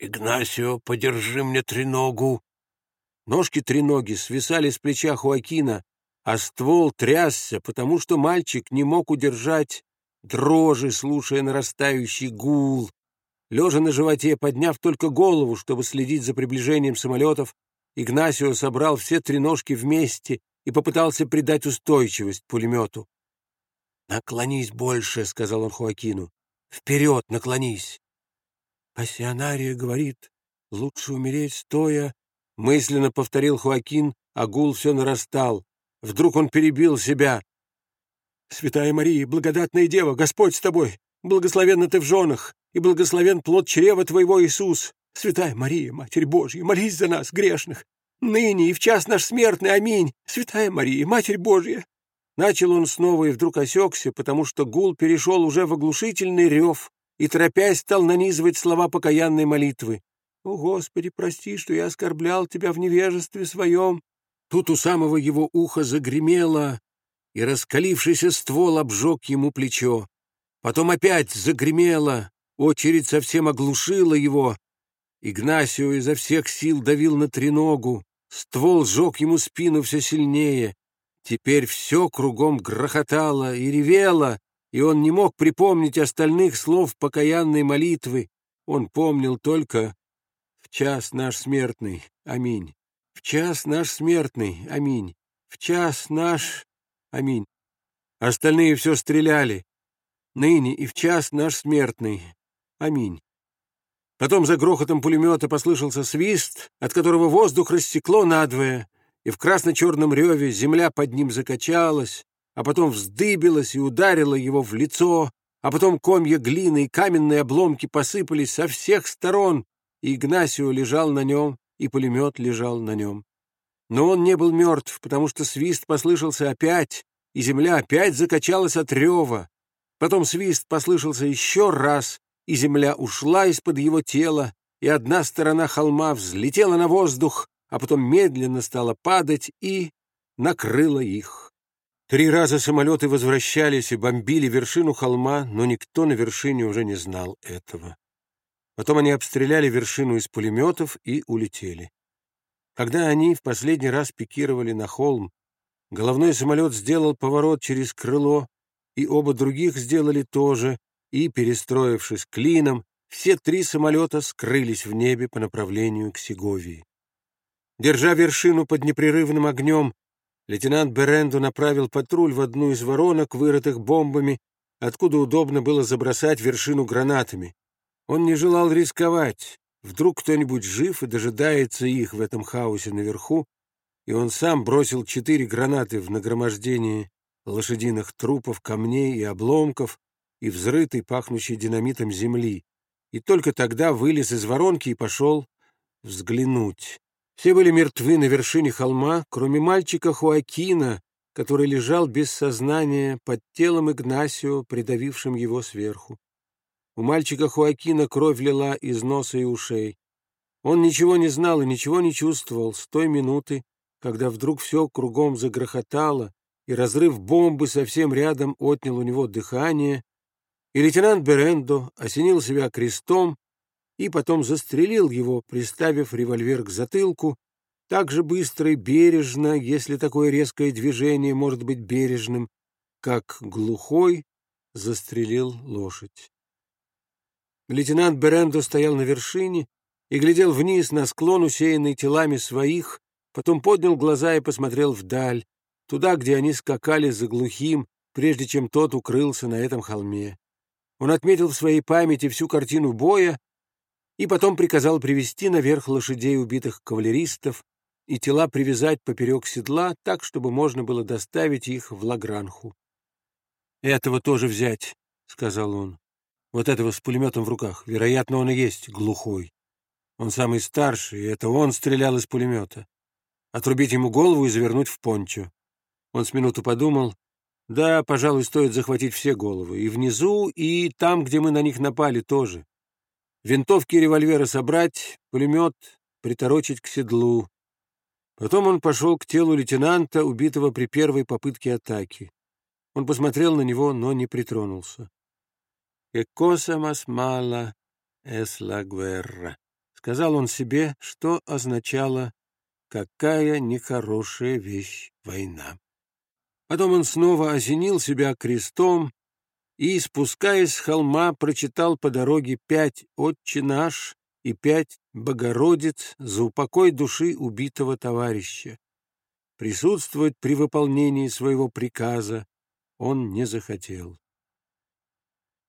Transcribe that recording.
«Игнасио, подержи мне треногу!» Ножки треноги свисали с плеча Хуакина, а ствол трясся, потому что мальчик не мог удержать дрожи, слушая нарастающий гул. Лежа на животе, подняв только голову, чтобы следить за приближением самолетов, Игнасио собрал все три ножки вместе и попытался придать устойчивость пулемету. «Наклонись больше», — сказал он Хуакину. «Вперед наклонись». «Пассионария говорит, лучше умереть стоя», — мысленно повторил Хуакин, а гул все нарастал. Вдруг он перебил себя. «Святая Мария, благодатная Дева, Господь с тобой! Благословенна ты в женах, и благословен плод чрева твоего, Иисус! Святая Мария, Матерь Божья, молись за нас, грешных! Ныне и в час наш смертный, аминь! Святая Мария, Матерь Божья!» Начал он снова и вдруг осекся, потому что гул перешел уже в оглушительный рев и, торопясь, стал нанизывать слова покаянной молитвы. «О, Господи, прости, что я оскорблял Тебя в невежестве своем!» Тут у самого его уха загремело, и раскалившийся ствол обжег ему плечо. Потом опять загремело, очередь совсем оглушила его. Игнасио изо всех сил давил на треногу, ствол сжег ему спину все сильнее. Теперь все кругом грохотало и ревело, и он не мог припомнить остальных слов покаянной молитвы. Он помнил только «В час наш смертный, аминь! В час наш смертный, аминь! В час наш, аминь!» Остальные все стреляли. «Ныне и в час наш смертный, аминь!» Потом за грохотом пулемета послышался свист, от которого воздух рассекло надвое — и в красно-черном реве земля под ним закачалась, а потом вздыбилась и ударила его в лицо, а потом комья глины и каменные обломки посыпались со всех сторон, и Игнасио лежал на нем, и пулемет лежал на нем. Но он не был мертв, потому что свист послышался опять, и земля опять закачалась от рева. Потом свист послышался еще раз, и земля ушла из-под его тела, и одна сторона холма взлетела на воздух, а потом медленно стала падать и накрыла их. Три раза самолеты возвращались и бомбили вершину холма, но никто на вершине уже не знал этого. Потом они обстреляли вершину из пулеметов и улетели. Когда они в последний раз пикировали на холм, головной самолет сделал поворот через крыло, и оба других сделали тоже, и, перестроившись клином, все три самолета скрылись в небе по направлению к Сеговии. Держа вершину под непрерывным огнем, лейтенант Беренду направил патруль в одну из воронок, вырытых бомбами, откуда удобно было забросать вершину гранатами. Он не желал рисковать. Вдруг кто-нибудь жив и дожидается их в этом хаосе наверху, и он сам бросил четыре гранаты в нагромождение лошадиных трупов, камней и обломков и взрытой, пахнущей динамитом земли, и только тогда вылез из воронки и пошел взглянуть. Все были мертвы на вершине холма, кроме мальчика Хуакина, который лежал без сознания под телом Игнасио, придавившим его сверху. У мальчика Хуакина кровь лила из носа и ушей. Он ничего не знал и ничего не чувствовал с той минуты, когда вдруг все кругом загрохотало, и разрыв бомбы совсем рядом отнял у него дыхание, и лейтенант Берендо осенил себя крестом и потом застрелил его, приставив револьвер к затылку, так же быстро и бережно, если такое резкое движение может быть бережным, как глухой застрелил лошадь. Лейтенант Берендо стоял на вершине и глядел вниз на склон, усеянный телами своих, потом поднял глаза и посмотрел вдаль, туда, где они скакали за глухим, прежде чем тот укрылся на этом холме. Он отметил в своей памяти всю картину боя и потом приказал привести наверх лошадей убитых кавалеристов и тела привязать поперек седла так, чтобы можно было доставить их в Лагранху. «Этого тоже взять», — сказал он. «Вот этого с пулеметом в руках. Вероятно, он и есть глухой. Он самый старший, и это он стрелял из пулемета. Отрубить ему голову и завернуть в пончо». Он с минуту подумал. «Да, пожалуй, стоит захватить все головы. И внизу, и там, где мы на них напали, тоже. Винтовки и револьверы собрать, пулемет приторочить к седлу. Потом он пошел к телу лейтенанта, убитого при первой попытке атаки. Он посмотрел на него, но не притронулся. «Che cosa más mala es la guerra», — Сказал он себе, что означало «какая нехорошая вещь война». Потом он снова осенил себя крестом и, спускаясь с холма, прочитал по дороге пять «Отче наш» и пять «Богородиц» за упокой души убитого товарища. Присутствовать при выполнении своего приказа он не захотел.